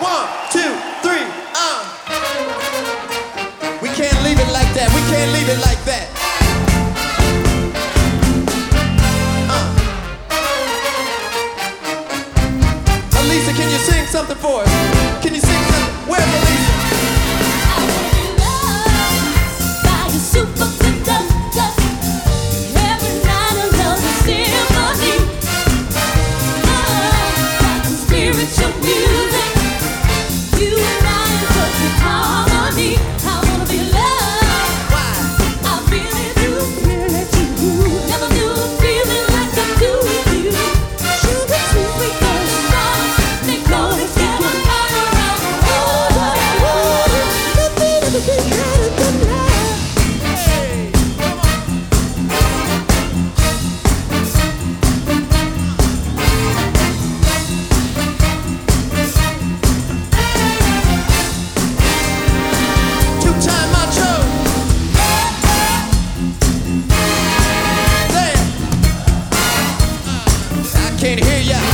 One, two, three, uh. We can't leave it like that. We can't leave it like that. Uh. Alisa, can you sing something for us? Can can't hear ya.